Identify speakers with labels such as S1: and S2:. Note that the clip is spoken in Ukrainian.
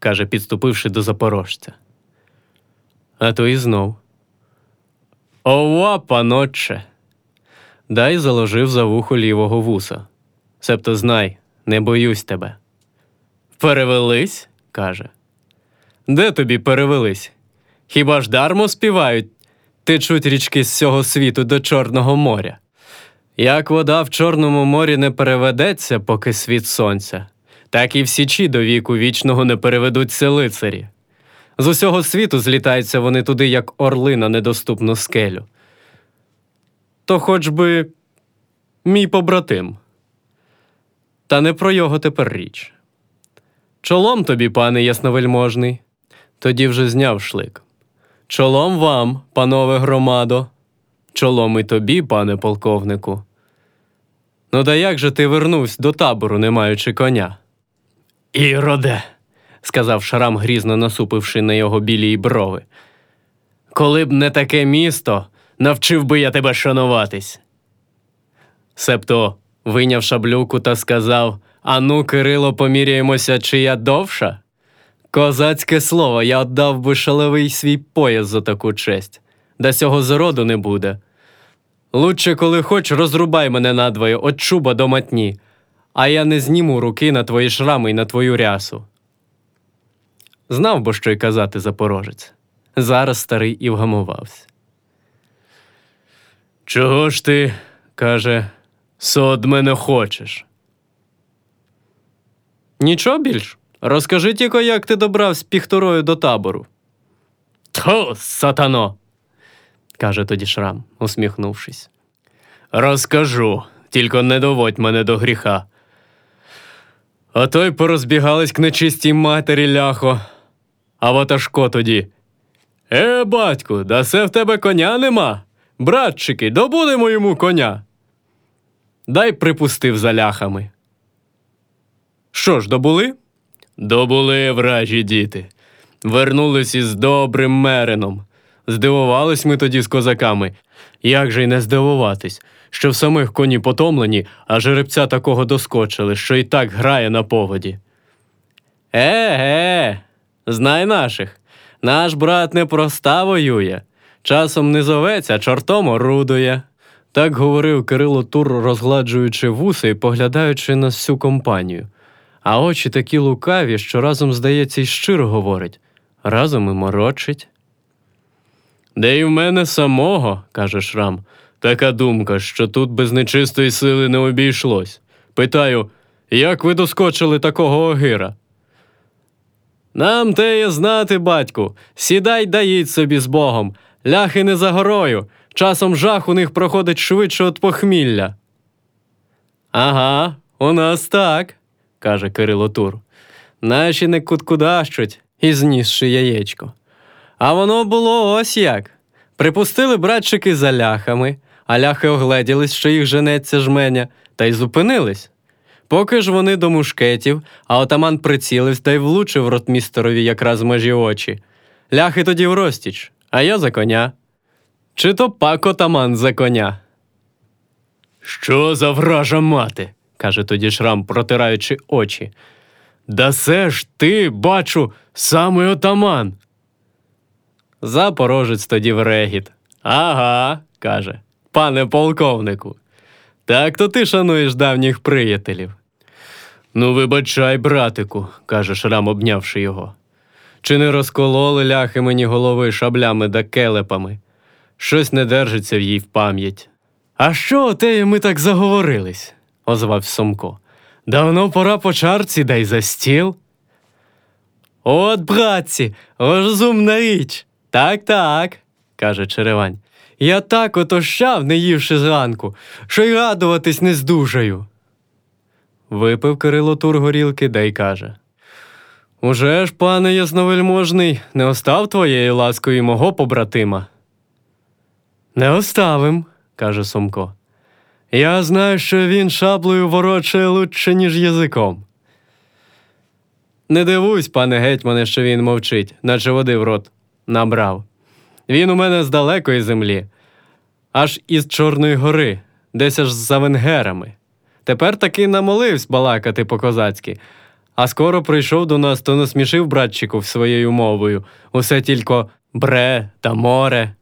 S1: каже, підступивши до запорожця. А то і знов. Ова, панотче. Дай заложив за вухо лівого вуса. Себто знай, не боюсь тебе. Перевелись? каже. Де тобі перевелись? Хіба ж дармо співають? Течуть річки з цього світу до Чорного моря. Як вода в Чорному морі не переведеться, поки світ сонця, так і в січі до віку вічного не переведуться лицарі. З усього світу злітаються вони туди, як орли на недоступну скелю. То хоч би мій побратим. Та не про його тепер річ. Чолом тобі, пане ясновельможний, тоді вже зняв шлик. Чолом вам, панове громадо, чолом і тобі, пане полковнику. Ну да як же ти вернувся до табору, не маючи коня? Іроде, сказав Шарам, грізно насупивши на його білі брови. Коли б не таке місто, навчив би я тебе шануватись. Себто вийняв шаблюку та сказав Ану, Кирило, поміряємося, чия довша? Козацьке слово, я отдав би шалевий свій пояс за таку честь, да сього зроду не буде. Лучше, коли хоч, розрубай мене надвоє от чуба до матні, а я не зніму руки на твої шрами й на твою рясу. Знав бо що й казати запорожець. Зараз старий і вгамувався. Чого ж ти, каже, со од мене хочеш? Нічого більш. Розкажи тільки, як ти добрався піхторою до табору. То, сатано, каже тоді Шрам, усміхнувшись. Розкажу, тільки не доводь мене до гріха. А то й порозбігались к нечистій матері ляхо. А ватажко тоді. Е, батьку, да се в тебе коня нема. Братчики, добудемо йому коня. Дай припустив за ляхами. Що ж, добули? Добули вражі діти. Вернулись із добрим мерином. Здивувались ми тоді з козаками. Як же й не здивуватись, що в самих коні потомлені, а жеребця такого доскочили, що й так грає на поводі. Е-ге, знай наших. Наш брат не проста воює, часом не зоветься, чортом орудує. Так говорив Кирило Тур, розгладжуючи вуси і поглядаючи на всю компанію. А очі такі лукаві, що разом, здається, й щиро говорить, разом і морочить. Де й в мене самого, каже Шрам, така думка, що тут без нечистої сили не обійшлось. Питаю, як ви доскочили такого огира? Нам те є знати, батьку. Сідай да їдь собі з Богом. Ляхи не за горою. Часом жах у них проходить швидше від похмілля. Ага, у нас так, каже Кирило Тур. Наші не куткудащуть, і знісши яєчко. А воно було ось як. Припустили братчики за ляхами, а ляхи огледілись, що їх женеться жменя, та й зупинились. Поки ж вони до мушкетів, а отаман прицілився та й влучив ротмістерові якраз межі очі. Ляхи тоді в розтіч, а я за коня. Чи то пак отаман за коня? Що за вража мати? каже тоді Шрам, протираючи очі. Да се ж ти, бачу, самий отаман. Запорожець тоді в регіт. Ага, каже, пане полковнику. Так то ти шануєш давніх приятелів. Ну, вибачай, братику, каже Шрам, обнявши його. Чи не розкололи ляхи мені голови шаблями да келепами? Щось не держиться в їй в пам'ять. А що отеє ми так заговорились? озвався Сомко. Давно пора по чарці дай за стіл. От, братці, розумна річ. Так, так, каже Черевань. Я так отощав, не ївши зранку, що й радуватись не здужаю. Випив Кирило Тур горілки, да й каже. Уже ж, пане ясновельможний, не остав твоєї ласкою мого побратима. Не оставим, каже Сомко. Я знаю, що він шаблею ворочає лучше, ніж язиком. Не дивусь, пане гетьмане, що він мовчить, наче води в рот набрав. Він у мене з далекої землі, аж із Чорної гори, десь аж за венгерами. Тепер таки намоливсь балакати по-козацьки, А скоро прийшов до нас, то насмішив братчику своєю мовою. Усе тільки бре та море.